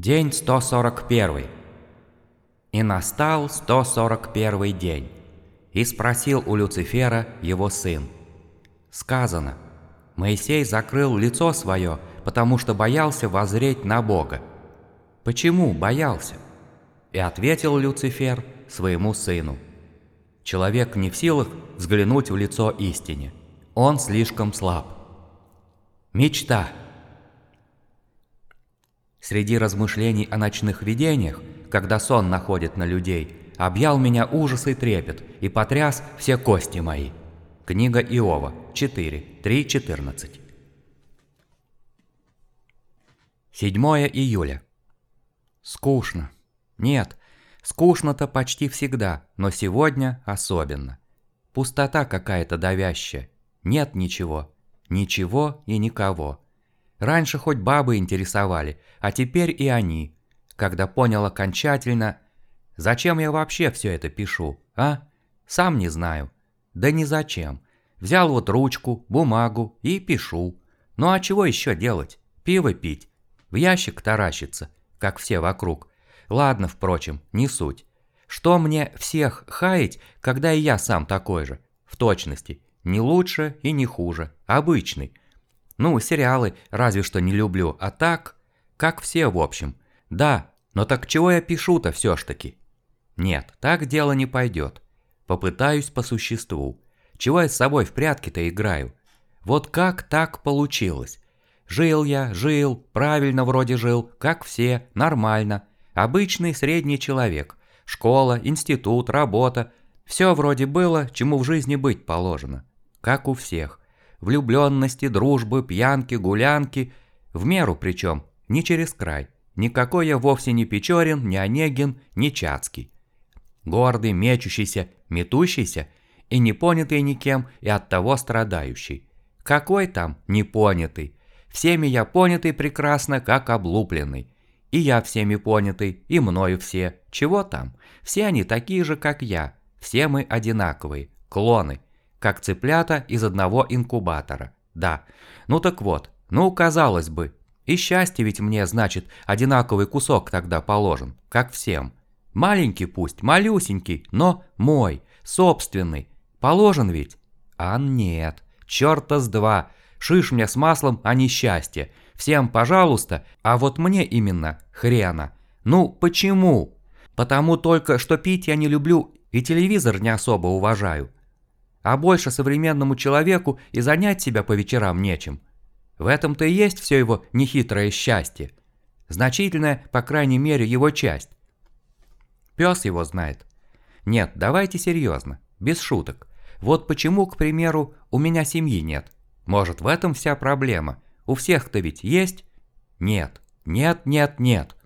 День 141. И настал 141 день. И спросил у Люцифера его сын. Сказано, Моисей закрыл лицо свое, потому что боялся воззреть на Бога. Почему боялся? И ответил Люцифер своему сыну. Человек не в силах взглянуть в лицо истине. Он слишком слаб. Мечта. Среди размышлений о ночных видениях, когда сон находит на людей, объял меня ужас и трепет и потряс все кости мои. Книга Иова, 4, 3, 14. 7 июля. Скучно. Нет, скучно-то почти всегда, но сегодня особенно. Пустота какая-то давящая. Нет ничего. Ничего и никого. Раньше хоть бабы интересовали, а теперь и они. Когда понял окончательно, зачем я вообще все это пишу, а? Сам не знаю. Да ни зачем. Взял вот ручку, бумагу и пишу. Ну а чего еще делать? Пиво пить. В ящик таращиться, как все вокруг. Ладно, впрочем, не суть. Что мне всех хаять, когда и я сам такой же? В точности. Не лучше и не хуже. Обычный. Ну, сериалы разве что не люблю, а так, как все в общем. Да, но так чего я пишу-то все ж таки? Нет, так дело не пойдет. Попытаюсь по существу. Чего я с собой в прятки-то играю? Вот как так получилось? Жил я, жил, правильно вроде жил, как все, нормально. Обычный средний человек. Школа, институт, работа. Все вроде было, чему в жизни быть положено. Как у всех влюбленности, дружбы, пьянки, гулянки, в меру причем, не через край. Никакой я вовсе не Печорин, не Онегин, не Чацкий. Гордый, мечущийся, метущийся и не понятый никем, и оттого страдающий. Какой там непонятый? Всеми я понятый прекрасно, как облупленный. И я всеми понятый, и мною все. Чего там? Все они такие же, как я. Все мы одинаковые, клоны как цыплята из одного инкубатора. Да, ну так вот, ну казалось бы, и счастье ведь мне, значит, одинаковый кусок тогда положен, как всем. Маленький пусть, малюсенький, но мой, собственный. Положен ведь? А нет, черта с два. Шиш мне с маслом, а не счастье. Всем пожалуйста, а вот мне именно хрена. Ну, почему? Потому только, что пить я не люблю и телевизор не особо уважаю а больше современному человеку и занять себя по вечерам нечем. В этом-то и есть все его нехитрое счастье. Значительная, по крайней мере, его часть. Пес его знает. Нет, давайте серьезно, без шуток. Вот почему, к примеру, у меня семьи нет. Может, в этом вся проблема. У всех-то ведь есть? Нет, нет, нет, нет.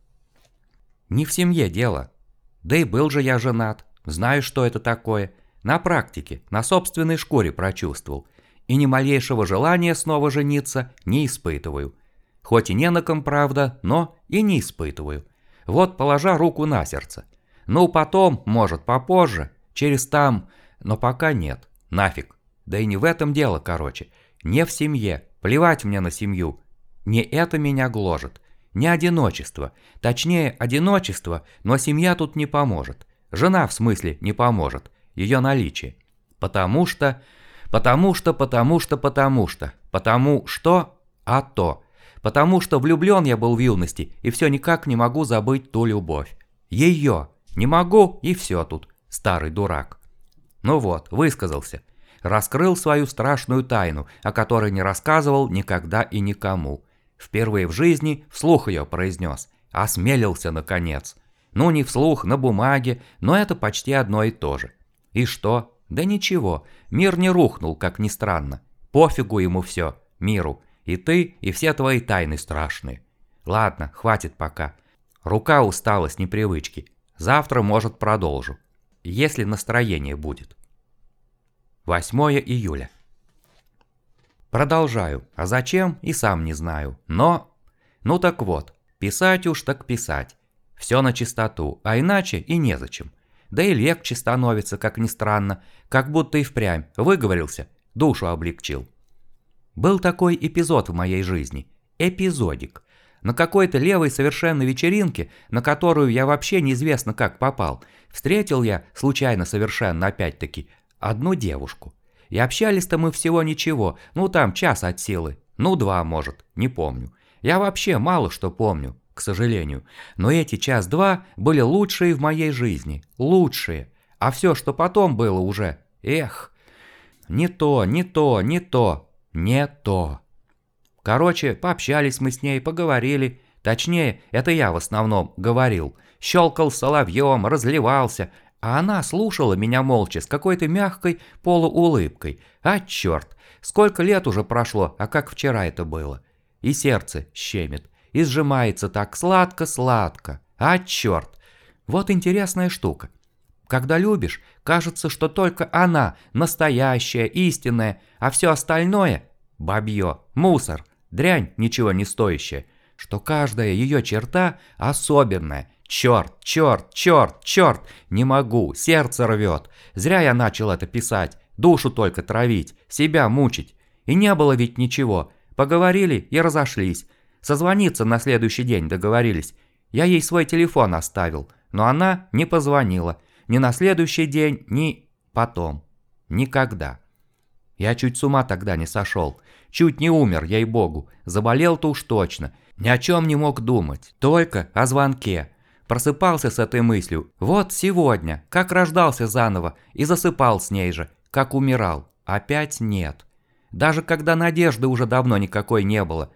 Не в семье дело. Да и был же я женат, знаю, что это такое – на практике, на собственной шкуре прочувствовал. И ни малейшего желания снова жениться не испытываю. Хоть и не на ком, правда, но и не испытываю. Вот положа руку на сердце. Ну потом, может попозже, через там, но пока нет. Нафиг. Да и не в этом дело, короче. Не в семье. Плевать мне на семью. Не это меня гложет. Не одиночество. Точнее, одиночество, но семья тут не поможет. Жена, в смысле, не поможет ее наличие. Потому что, потому что, потому что, потому что, потому что, а то. Потому что влюблен я был в юности и все никак не могу забыть ту любовь. Ее. Не могу и все тут, старый дурак. Ну вот, высказался. Раскрыл свою страшную тайну, о которой не рассказывал никогда и никому. Впервые в жизни вслух ее произнес. Осмелился, наконец. Ну, не вслух, на бумаге, но это почти одно и то же. И что? Да ничего, мир не рухнул, как ни странно. Пофигу ему все, миру. И ты, и все твои тайны страшные. Ладно, хватит пока. Рука устала с непривычки. Завтра, может, продолжу. Если настроение будет. 8 июля. Продолжаю. А зачем, и сам не знаю. Но... Ну так вот, писать уж так писать. Все на чистоту, а иначе и незачем да и легче становится, как ни странно, как будто и впрямь выговорился, душу облегчил. Был такой эпизод в моей жизни. Эпизодик. На какой-то левой совершенно вечеринке, на которую я вообще неизвестно как попал, встретил я, случайно совершенно опять-таки, одну девушку. И общались-то мы всего ничего, ну там час от силы, ну два может, не помню. Я вообще мало что помню, к сожалению. Но эти час-два были лучшие в моей жизни, лучшие. А все, что потом было уже, эх, не то, не то, не то, не то. Короче, пообщались мы с ней, поговорили. Точнее, это я в основном говорил. Щелкал соловьем, разливался, а она слушала меня молча с какой-то мягкой полуулыбкой. А черт, сколько лет уже прошло, а как вчера это было. И сердце щемит, и сжимается так сладко-сладко. А черт, вот интересная штука. Когда любишь, кажется, что только она настоящая, истинная, а все остальное – бабье, мусор, дрянь ничего не стоящая, что каждая ее черта особенная, Черт, черт, черт, черт, не могу, сердце рвет. Зря я начал это писать, душу только травить, себя мучить. И не было ведь ничего. Поговорили и разошлись. Созвониться на следующий день договорились. Я ей свой телефон оставил, но она не позвонила. Ни на следующий день, ни потом. Никогда. Я чуть с ума тогда не сошел. Чуть не умер, ей-богу. Заболел-то уж точно. Ни о чем не мог думать. Только о звонке. Просыпался с этой мыслью. Вот сегодня, как рождался заново, и засыпал с ней же, как умирал. Опять нет. Даже когда надежды уже давно никакой не было.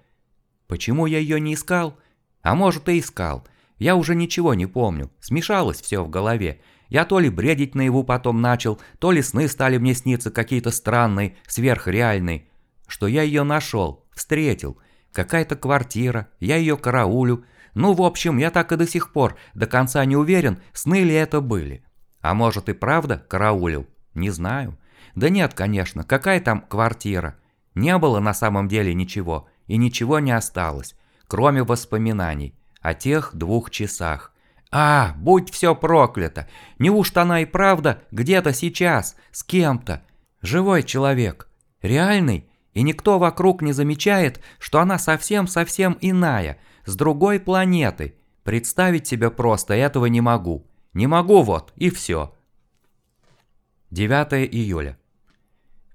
Почему я ее не искал? А может и искал. Я уже ничего не помню. Смешалось все в голове. Я то ли бредить наяву потом начал, то ли сны стали мне сниться какие-то странные, сверхреальные. Что я ее нашел, встретил. Какая-то квартира, я ее караулю, ну, в общем, я так и до сих пор до конца не уверен, сны ли это были. А может и правда караулил? Не знаю. Да нет, конечно, какая там квартира? Не было на самом деле ничего, и ничего не осталось, кроме воспоминаний о тех двух часах. А, будь все проклято! Неужто она и правда где-то сейчас, с кем-то? Живой человек, реальный, и никто вокруг не замечает, что она совсем-совсем иная – с другой планеты. Представить себе просто этого не могу. Не могу вот, и все. 9 июля.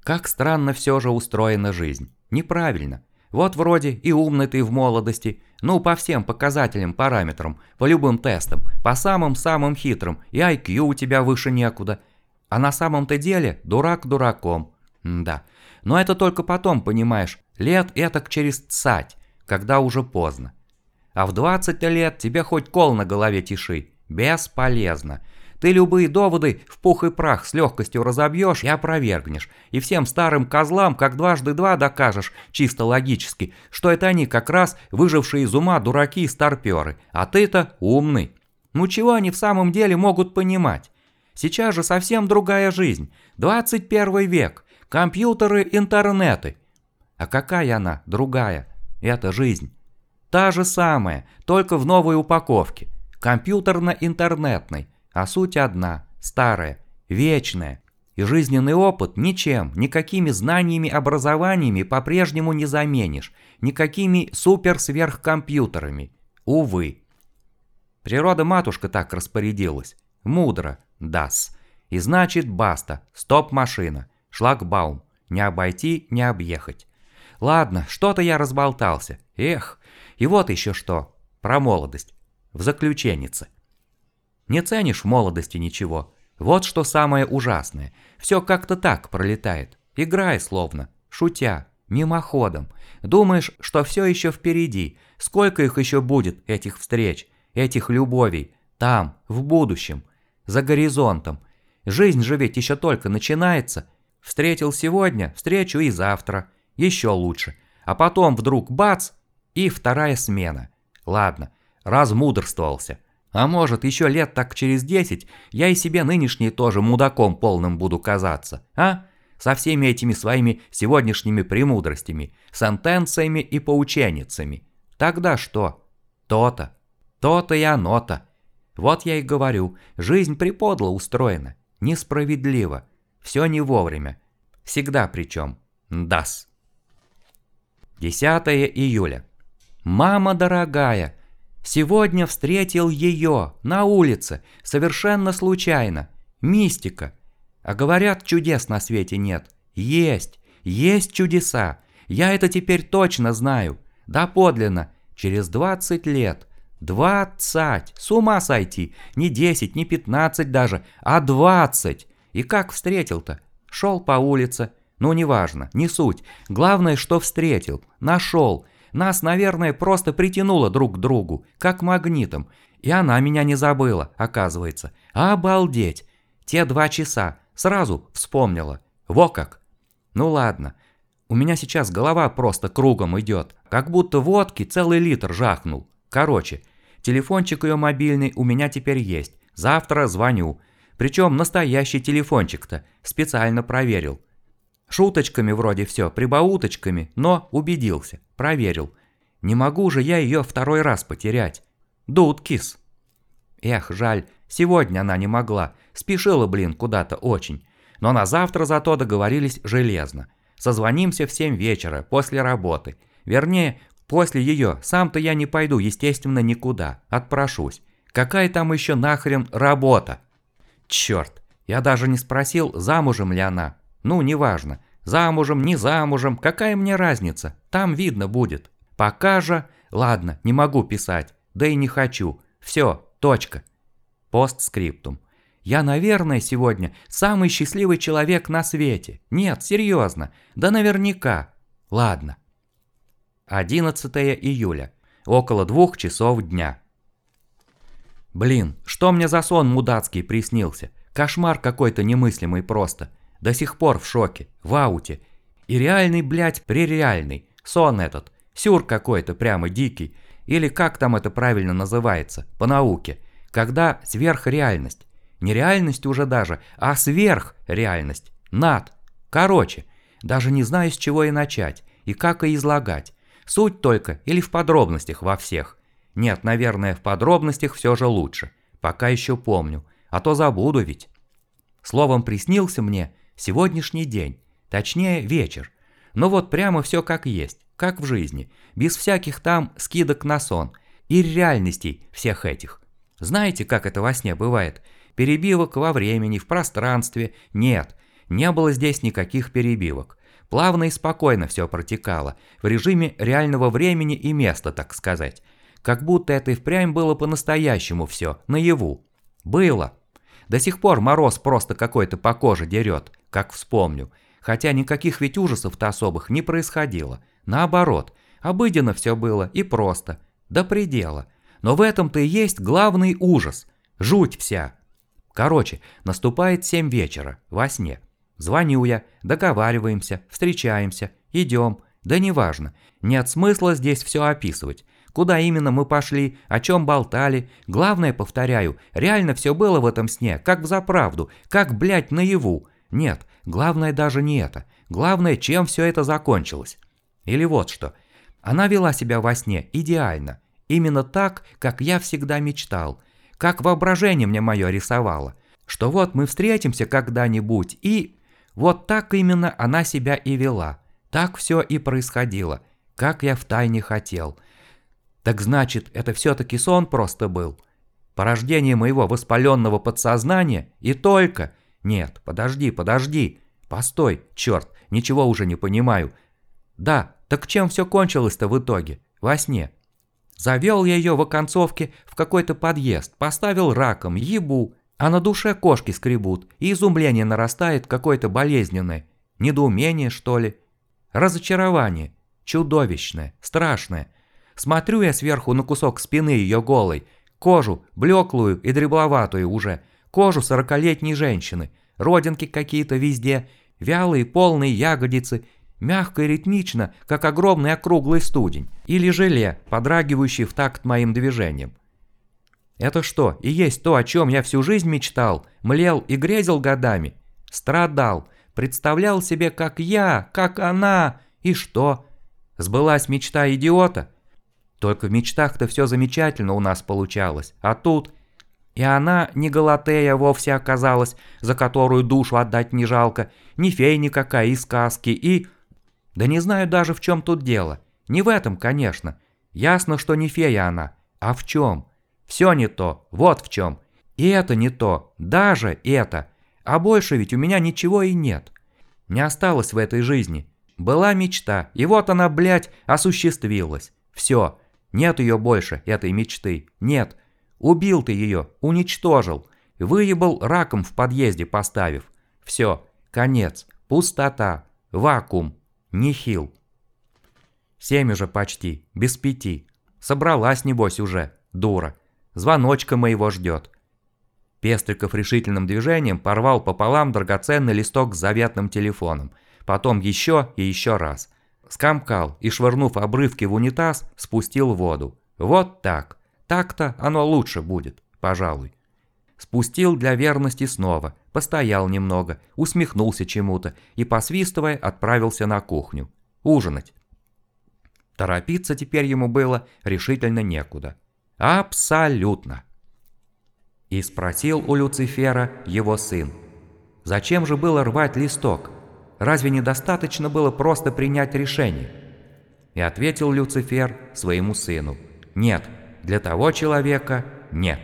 Как странно все же устроена жизнь. Неправильно. Вот вроде и умный ты в молодости, ну по всем показателям, параметрам, по любым тестам, по самым-самым хитрым, и IQ у тебя выше некуда. А на самом-то деле дурак дураком. М да. Но это только потом, понимаешь, лет этак через цать, когда уже поздно. А в 20 лет тебе хоть кол на голове тиши. Бесполезно. Ты любые доводы в пух и прах с легкостью разобьешь и опровергнешь, и всем старым козлам как дважды два докажешь, чисто логически, что это они как раз выжившие из ума дураки и старперы, а ты-то умный. Ну чего они в самом деле могут понимать? Сейчас же совсем другая жизнь, 21 век, компьютеры, интернеты. А какая она, другая? Это жизнь. Та же самая, только в новой упаковке. Компьютерно-интернетной, а суть одна, старая, вечная. И жизненный опыт ничем, никакими знаниями, образованиями по-прежнему не заменишь, никакими супер-сверхкомпьютерами. Увы. Природа-матушка так распорядилась. Мудро, дас. И значит баста, стоп-машина, шлагбаум. Не обойти, не объехать. Ладно, что-то я разболтался. Эх, и вот еще что. Про молодость. В заключеннице. Не ценишь в молодости ничего. Вот что самое ужасное. Все как-то так пролетает. Играй словно, шутя, мимоходом. Думаешь, что все еще впереди. Сколько их еще будет, этих встреч, этих любовей. Там, в будущем. За горизонтом. Жизнь же ведь еще только начинается. Встретил сегодня, встречу и завтра. Еще лучше. А потом вдруг бац, и вторая смена. Ладно, размудрствовался. А может, еще лет так через десять я и себе нынешний тоже мудаком полным буду казаться, а? Со всеми этими своими сегодняшними премудростями, сентенциями и поученицами. Тогда что? То-то. То-то и оно-то. Вот я и говорю, жизнь приподло устроена, несправедливо. Все не вовремя. Всегда причем. Дас. 10 июля. Мама дорогая, сегодня встретил ее на улице, совершенно случайно. Мистика. А говорят, чудес на свете нет. Есть, есть чудеса. Я это теперь точно знаю. Да подлинно, через 20 лет. 20! С ума сойти! Не 10, не 15 даже, а 20! И как встретил-то? Шел по улице. Ну, неважно, не суть. Главное, что встретил. Нашел. Нас, наверное, просто притянуло друг к другу, как магнитом. И она меня не забыла, оказывается. Обалдеть! Те два часа. Сразу вспомнила. Во как! Ну ладно. У меня сейчас голова просто кругом идет. Как будто водки целый литр жахнул. Короче, телефончик ее мобильный у меня теперь есть. Завтра звоню. Причем настоящий телефончик-то. Специально проверил. Шуточками вроде все, прибауточками, но убедился. Проверил. Не могу же я ее второй раз потерять. Дудкис. Эх, жаль, сегодня она не могла. Спешила, блин, куда-то очень. Но на завтра зато договорились железно. Созвонимся в 7 вечера, после работы. Вернее, после ее. Сам-то я не пойду, естественно, никуда. Отпрошусь. Какая там еще нахрен работа? Черт, я даже не спросил, замужем ли она. Ну, неважно. Замужем, не замужем, какая мне разница? Там видно будет. Пока же... Ладно, не могу писать. Да и не хочу. Все, точка. Постскриптум. Я, наверное, сегодня самый счастливый человек на свете. Нет, серьезно. Да наверняка. Ладно. 11 июля. Около двух часов дня. Блин, что мне за сон мудацкий приснился? Кошмар какой-то немыслимый просто. До сих пор в шоке, в ауте. И реальный, блядь, пререальный. Сон этот. Сюр какой-то прямо дикий. Или как там это правильно называется, по науке. Когда сверхреальность. Не реальность уже даже, а сверхреальность. Над. Короче, даже не знаю, с чего и начать, и как и излагать. Суть только или в подробностях во всех. Нет, наверное, в подробностях все же лучше. Пока еще помню, а то забуду ведь. Словом, приснился мне сегодняшний день, точнее вечер. Но вот прямо все как есть, как в жизни, без всяких там скидок на сон и реальностей всех этих. Знаете, как это во сне бывает? Перебивок во времени, в пространстве нет. Не было здесь никаких перебивок. Плавно и спокойно все протекало, в режиме реального времени и места, так сказать. Как будто это и впрямь было по-настоящему все, наяву. Было. До сих пор мороз просто какой-то по коже дерет, как вспомню. Хотя никаких ведь ужасов-то особых не происходило. Наоборот, обыденно все было и просто, до предела. Но в этом-то и есть главный ужас. Жуть вся. Короче, наступает 7 вечера, во сне. Звоню я, договариваемся, встречаемся, идем. Да неважно, нет смысла здесь все описывать. Куда именно мы пошли, о чем болтали. Главное, повторяю, реально все было в этом сне, как в заправду, как, блядь, наяву. Нет, главное даже не это. Главное, чем все это закончилось. Или вот что. Она вела себя во сне идеально. Именно так, как я всегда мечтал. Как воображение мне мое рисовало. Что вот мы встретимся когда-нибудь и... Вот так именно она себя и вела. Так все и происходило, как я втайне хотел – так значит, это все-таки сон просто был? Порождение моего воспаленного подсознания и только... Нет, подожди, подожди. Постой, черт, ничего уже не понимаю. Да, так чем все кончилось-то в итоге? Во сне. Завел я ее в оконцовке в какой-то подъезд, поставил раком, ебу, а на душе кошки скребут, и изумление нарастает какое-то болезненное. Недоумение, что ли? Разочарование. Чудовищное, страшное. Смотрю я сверху на кусок спины ее голой, кожу, блеклую и дребловатую уже, кожу сорокалетней женщины, родинки какие-то везде, вялые полные ягодицы, мягко и ритмично, как огромный округлый студень, или желе, подрагивающий в такт моим движением. Это что, и есть то, о чем я всю жизнь мечтал, млел и грезил годами? Страдал, представлял себе, как я, как она, и что? Сбылась мечта идиота? Только в мечтах-то все замечательно у нас получалось, а тут... И она не Галатея вовсе оказалась, за которую душу отдать не жалко, не фей никакая из сказки, и... Да не знаю даже, в чем тут дело. Не в этом, конечно. Ясно, что не фея она. А в чем? Все не то, вот в чем. И это не то, даже это. А больше ведь у меня ничего и нет. Не осталось в этой жизни. Была мечта, и вот она, блядь, осуществилась. Все, нет ее больше, этой мечты. Нет. Убил ты ее, уничтожил. Выебал раком в подъезде поставив. Все, конец, пустота, вакуум, нихил. Семь уже почти, без пяти. Собралась, небось, уже, дура. Звоночка моего ждет. Пестриков решительным движением порвал пополам драгоценный листок с заветным телефоном. Потом еще и еще раз. Скомкал и, швырнув обрывки в унитаз, спустил воду. Вот так. Так-то оно лучше будет, пожалуй. Спустил для верности снова, постоял немного, усмехнулся чему-то и, посвистывая, отправился на кухню. Ужинать. Торопиться теперь ему было решительно некуда. Абсолютно. И спросил у Люцифера его сын. Зачем же было рвать листок? Разве недостаточно было просто принять решение? И ответил Люцифер своему сыну. Нет, для того человека нет.